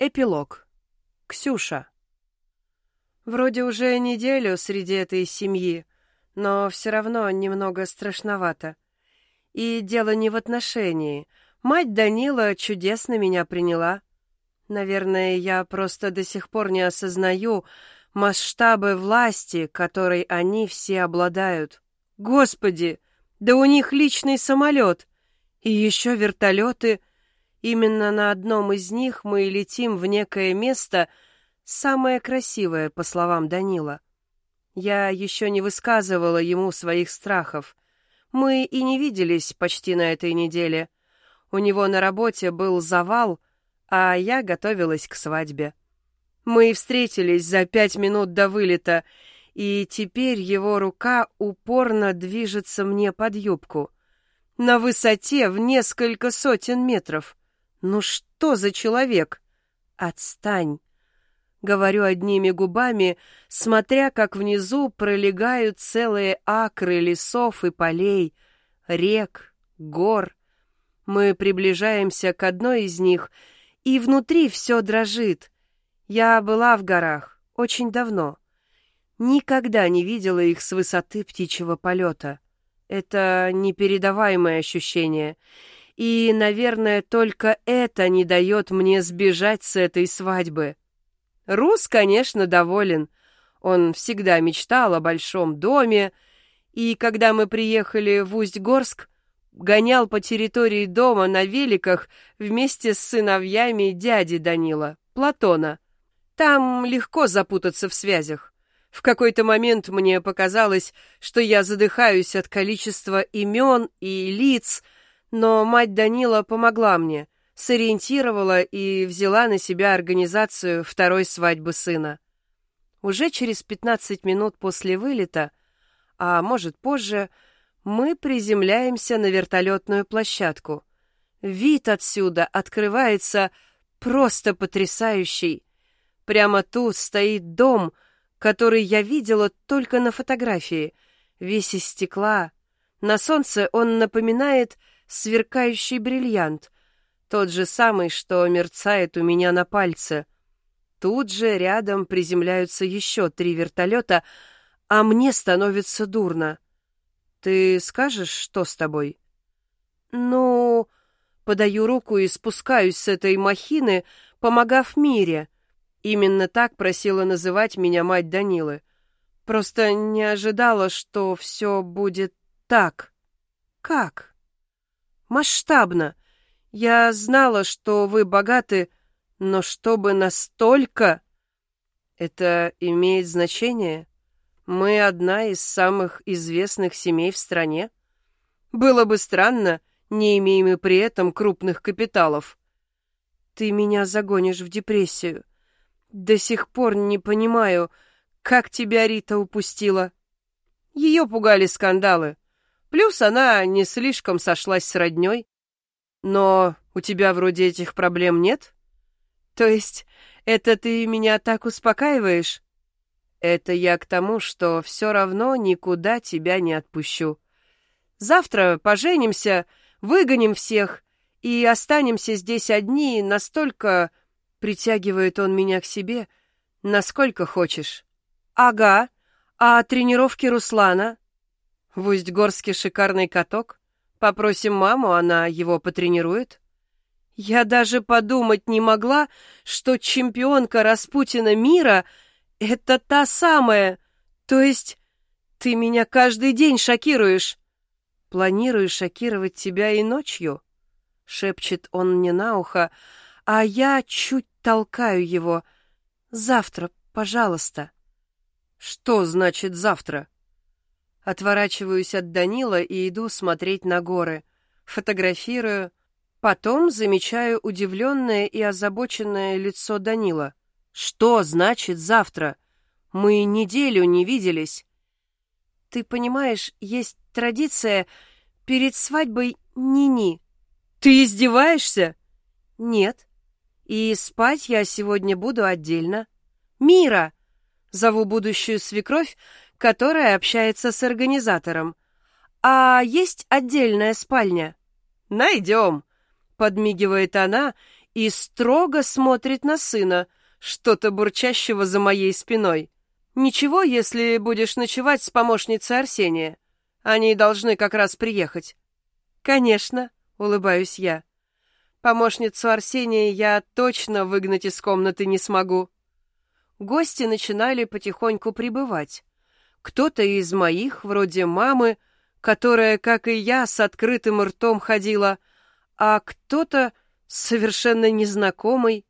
Эпилог. Ксюша. Вроде уже неделю среди этой семьи, но все равно немного страшновато. И дело не в отношении. Мать Данила чудесно меня приняла. Наверное, я просто до сих пор не осознаю масштабы власти, которой они все обладают. Господи, да у них личный самолет. И еще вертолеты — Именно на одном из них мы летим в некое место, самое красивое, по словам Данила. Я еще не высказывала ему своих страхов. Мы и не виделись почти на этой неделе. У него на работе был завал, а я готовилась к свадьбе. Мы встретились за пять минут до вылета, и теперь его рука упорно движется мне под юбку. На высоте в несколько сотен метров — ну что за человек? Отстань. Говорю одними губами, смотря, как внизу пролегают целые акры лесов и полей, рек, гор. Мы приближаемся к одной из них, и внутри все дрожит. Я была в горах очень давно. Никогда не видела их с высоты птичьего полета. Это непередаваемое ощущение — и, наверное, только это не дает мне сбежать с этой свадьбы. Рус, конечно, доволен. Он всегда мечтал о большом доме, и когда мы приехали в Усть-Горск, гонял по территории дома на великах вместе с сыновьями дяди Данила, Платона. Там легко запутаться в связях. В какой-то момент мне показалось, что я задыхаюсь от количества имен и лиц, но мать Данила помогла мне, сориентировала и взяла на себя организацию второй свадьбы сына. Уже через 15 минут после вылета, а может позже, мы приземляемся на вертолетную площадку. Вид отсюда открывается просто потрясающий. Прямо тут стоит дом, который я видела только на фотографии, весь из стекла. На солнце он напоминает сверкающий бриллиант, тот же самый, что мерцает у меня на пальце. Тут же рядом приземляются еще три вертолета, а мне становится дурно. Ты скажешь, что с тобой? Ну, подаю руку и спускаюсь с этой махины, помогав Мире. Именно так просила называть меня мать Данилы. Просто не ожидала, что все будет так. Как? Масштабно. Я знала, что вы богаты, но чтобы настолько... Это имеет значение? Мы одна из самых известных семей в стране. Было бы странно, не имеем мы при этом крупных капиталов. Ты меня загонишь в депрессию. До сих пор не понимаю, как тебя Рита упустила. Ее пугали скандалы. Плюс она не слишком сошлась с роднёй. Но у тебя вроде этих проблем нет? То есть это ты меня так успокаиваешь? Это я к тому, что все равно никуда тебя не отпущу. Завтра поженимся, выгоним всех и останемся здесь одни настолько... Притягивает он меня к себе, насколько хочешь. Ага, а тренировки Руслана? В Усть-Горске шикарный каток. Попросим маму, она его потренирует. Я даже подумать не могла, что чемпионка Распутина мира — это та самая. То есть ты меня каждый день шокируешь. Планирую шокировать тебя и ночью, — шепчет он мне на ухо, а я чуть толкаю его. Завтра, пожалуйста. Что значит завтра? — Отворачиваюсь от Данила и иду смотреть на горы. Фотографирую. Потом замечаю удивленное и озабоченное лицо Данила. «Что значит завтра? Мы неделю не виделись». «Ты понимаешь, есть традиция перед свадьбой ни-ни». «Ты издеваешься?» «Нет. И спать я сегодня буду отдельно». «Мира!» Зову будущую свекровь, которая общается с организатором. А есть отдельная спальня? Найдем, подмигивает она и строго смотрит на сына, что-то бурчащего за моей спиной. Ничего, если будешь ночевать с помощницей Арсения. Они должны как раз приехать. Конечно, улыбаюсь я. Помощницу Арсения я точно выгнать из комнаты не смогу. Гости начинали потихоньку прибывать. Кто-то из моих, вроде мамы, которая, как и я, с открытым ртом ходила, а кто-то совершенно незнакомый.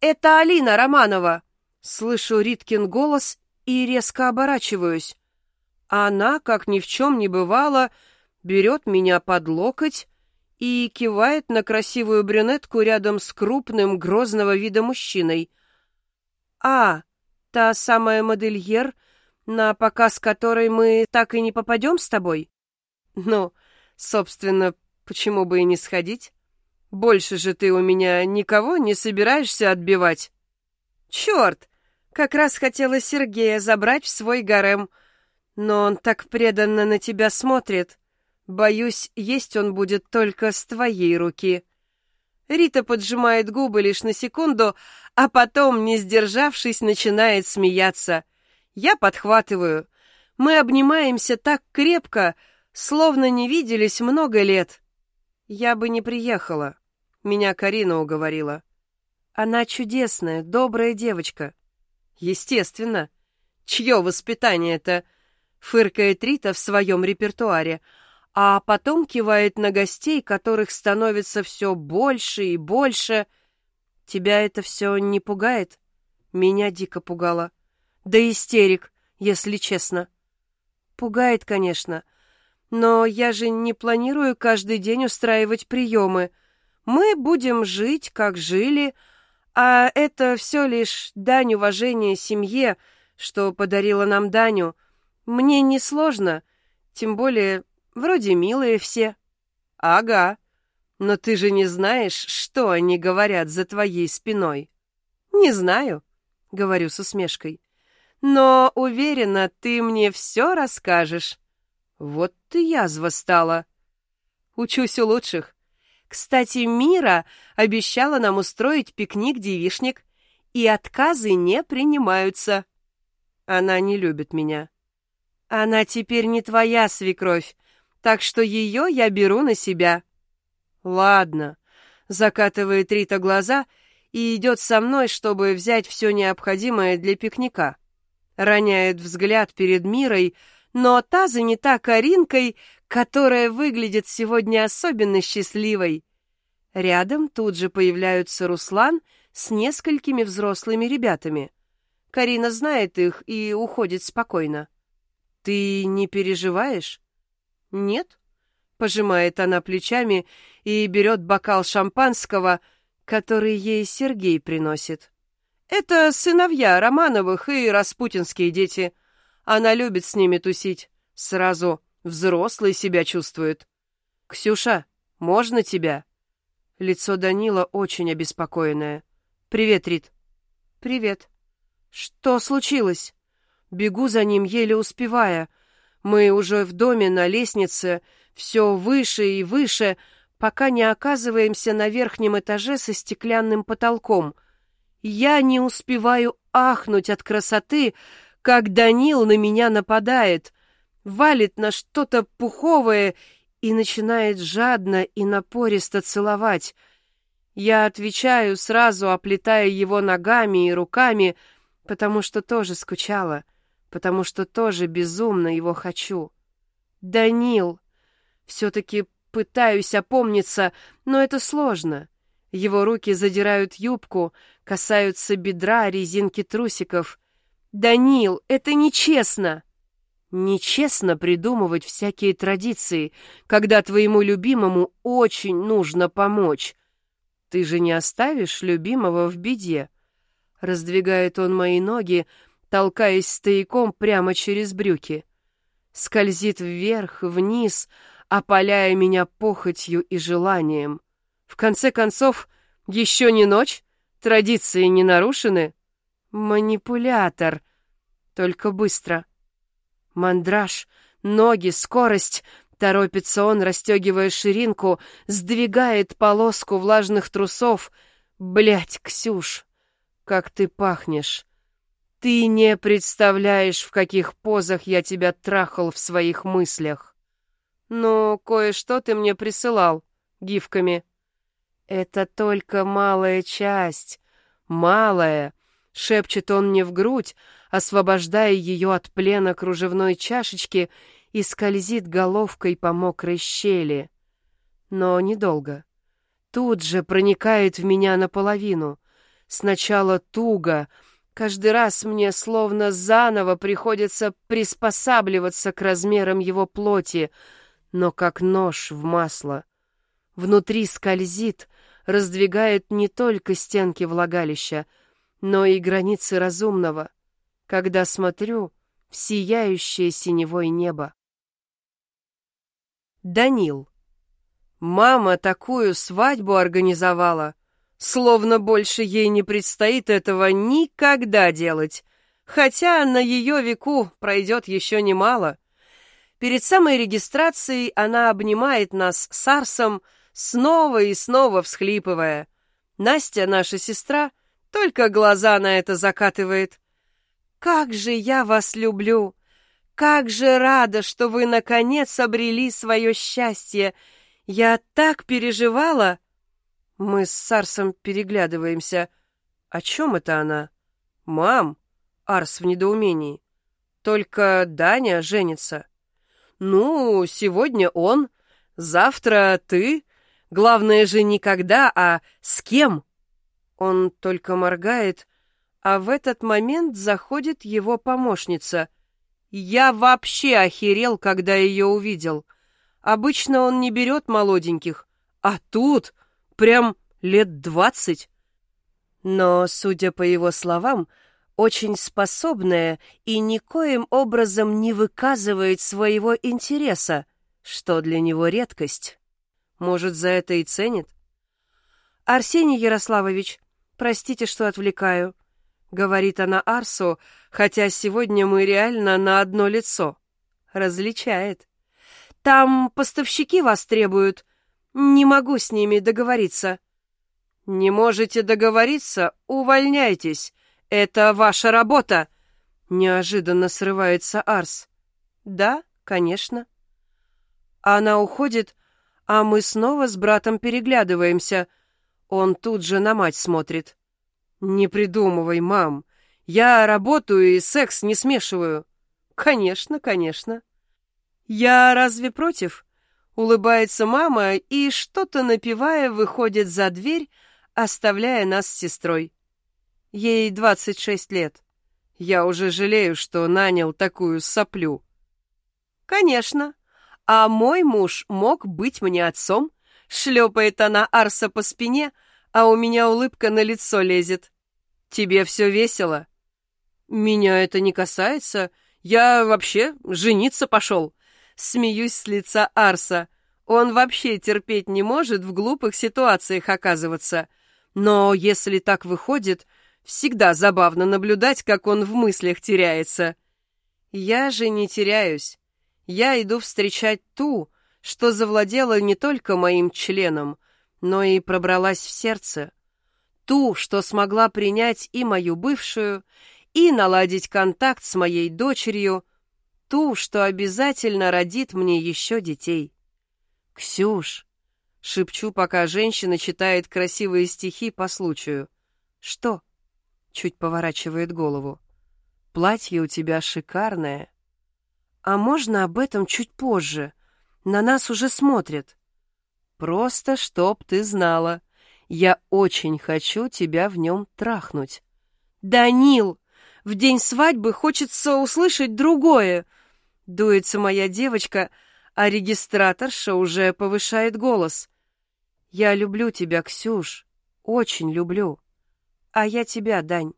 «Это Алина Романова!» Слышу Риткин голос и резко оборачиваюсь. Она, как ни в чем не бывало, берет меня под локоть и кивает на красивую брюнетку рядом с крупным, грозного вида мужчиной. «А, та самая модельер, на показ которой мы так и не попадем с тобой?» «Ну, собственно, почему бы и не сходить? Больше же ты у меня никого не собираешься отбивать?» «Черт! Как раз хотела Сергея забрать в свой гарем, но он так преданно на тебя смотрит. Боюсь, есть он будет только с твоей руки». Рита поджимает губы лишь на секунду, а потом, не сдержавшись, начинает смеяться. Я подхватываю. Мы обнимаемся так крепко, словно не виделись много лет. Я бы не приехала. Меня Карина уговорила. Она чудесная, добрая девочка. Естественно. Чье воспитание это? Фыркает Рита в своем репертуаре, а потом кивает на гостей, которых становится все больше и больше. Тебя это все не пугает? Меня дико пугало. Да истерик, если честно. Пугает, конечно. Но я же не планирую каждый день устраивать приемы. Мы будем жить, как жили, а это все лишь дань уважения семье, что подарила нам Даню. Мне не сложно, тем более вроде милые все. Ага. Но ты же не знаешь, что они говорят за твоей спиной. Не знаю, говорю с усмешкой. Но уверена, ты мне все расскажешь. Вот ты язва стала. Учусь у лучших. Кстати, Мира обещала нам устроить пикник-девишник, и отказы не принимаются. Она не любит меня. Она теперь не твоя свекровь, так что ее я беру на себя. Ладно, закатывает Рита глаза и идет со мной, чтобы взять все необходимое для пикника. Роняет взгляд перед Мирой, но та занята Каринкой, которая выглядит сегодня особенно счастливой. Рядом тут же появляются Руслан с несколькими взрослыми ребятами. Карина знает их и уходит спокойно. «Ты не переживаешь?» «Нет», — пожимает она плечами и берет бокал шампанского, который ей Сергей приносит. «Это сыновья Романовых и распутинские дети. Она любит с ними тусить. Сразу взрослый себя чувствует. «Ксюша, можно тебя?» Лицо Данила очень обеспокоенное. «Привет, Рит». «Привет». «Что случилось?» Бегу за ним, еле успевая. Мы уже в доме, на лестнице, все выше и выше, пока не оказываемся на верхнем этаже со стеклянным потолком. Я не успеваю ахнуть от красоты, как Данил на меня нападает, валит на что-то пуховое и начинает жадно и напористо целовать. Я отвечаю, сразу оплетая его ногами и руками, потому что тоже скучала, потому что тоже безумно его хочу. Данил! Все-таки пытаюсь опомниться, но это сложно. Его руки задирают юбку, касаются бедра, резинки трусиков. «Данил, это нечестно!» «Нечестно придумывать всякие традиции, когда твоему любимому очень нужно помочь. Ты же не оставишь любимого в беде». Раздвигает он мои ноги, толкаясь стояком прямо через брюки. Скользит вверх, вниз, опаляя меня похотью и желанием. В конце концов, еще не ночь, традиции не нарушены. Манипулятор. Только быстро. Мандраж, ноги, скорость. Торопится он, расстегивая ширинку, сдвигает полоску влажных трусов. Блять, Ксюш, как ты пахнешь. Ты не представляешь, в каких позах я тебя трахал в своих мыслях. Ну, кое-что ты мне присылал, гифками. Это только малая часть. Малая. Шепчет он мне в грудь, освобождая ее от плена кружевной чашечки и скользит головкой по мокрой щели. Но недолго. Тут же проникает в меня наполовину. Сначала туго, каждый раз мне словно заново приходится приспосабливаться к размерам его плоти, но как нож в масло. Внутри скользит, раздвигает не только стенки влагалища, но и границы разумного, когда смотрю в сияющее синевой небо. Данил. Мама такую свадьбу организовала, словно больше ей не предстоит этого никогда делать, хотя на ее веку пройдет еще немало. Перед самой регистрацией она обнимает нас с Арсом, снова и снова всхлипывая. Настя, наша сестра, только глаза на это закатывает. «Как же я вас люблю! Как же рада, что вы, наконец, обрели свое счастье! Я так переживала!» Мы с Сарсом переглядываемся. «О чем это она?» «Мам!» — Арс в недоумении. «Только Даня женится». «Ну, сегодня он, завтра ты. Главное же не когда, а с кем?» Он только моргает, а в этот момент заходит его помощница. Я вообще охерел, когда ее увидел. Обычно он не берет молоденьких, а тут прям лет двадцать. Но, судя по его словам, очень способная и никоим образом не выказывает своего интереса, что для него редкость. Может, за это и ценит? Арсений Ярославович, простите, что отвлекаю. — говорит она Арсу, хотя сегодня мы реально на одно лицо. Различает. «Там поставщики вас требуют. Не могу с ними договориться». «Не можете договориться? Увольняйтесь. Это ваша работа!» Неожиданно срывается Арс. «Да, конечно». Она уходит, а мы снова с братом переглядываемся. Он тут же на мать смотрит. «Не придумывай, мам. Я работаю и секс не смешиваю». «Конечно, конечно». «Я разве против?» Улыбается мама и, что-то напивая, выходит за дверь, оставляя нас с сестрой. Ей двадцать шесть лет. Я уже жалею, что нанял такую соплю. «Конечно. А мой муж мог быть мне отцом?» Шлепает она Арса по спине, — а у меня улыбка на лицо лезет. Тебе все весело? Меня это не касается. Я вообще жениться пошел. Смеюсь с лица Арса. Он вообще терпеть не может в глупых ситуациях оказываться. Но если так выходит, всегда забавно наблюдать, как он в мыслях теряется. Я же не теряюсь. Я иду встречать ту, что завладела не только моим членом, но и пробралась в сердце. Ту, что смогла принять и мою бывшую, и наладить контакт с моей дочерью, ту, что обязательно родит мне еще детей. «Ксюш!» — шепчу, пока женщина читает красивые стихи по случаю. «Что?» — чуть поворачивает голову. «Платье у тебя шикарное. А можно об этом чуть позже? На нас уже смотрят». Просто чтоб ты знала. Я очень хочу тебя в нем трахнуть. Данил, в день свадьбы хочется услышать другое. Дуется моя девочка, а регистраторша уже повышает голос. Я люблю тебя, Ксюш, очень люблю. А я тебя, Дань.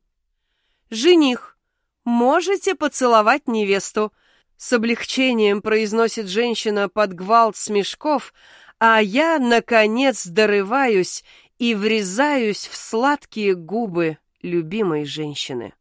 Жених, можете поцеловать невесту? С облегчением произносит женщина под гвалт смешков, а я, наконец, дорываюсь и врезаюсь в сладкие губы любимой женщины.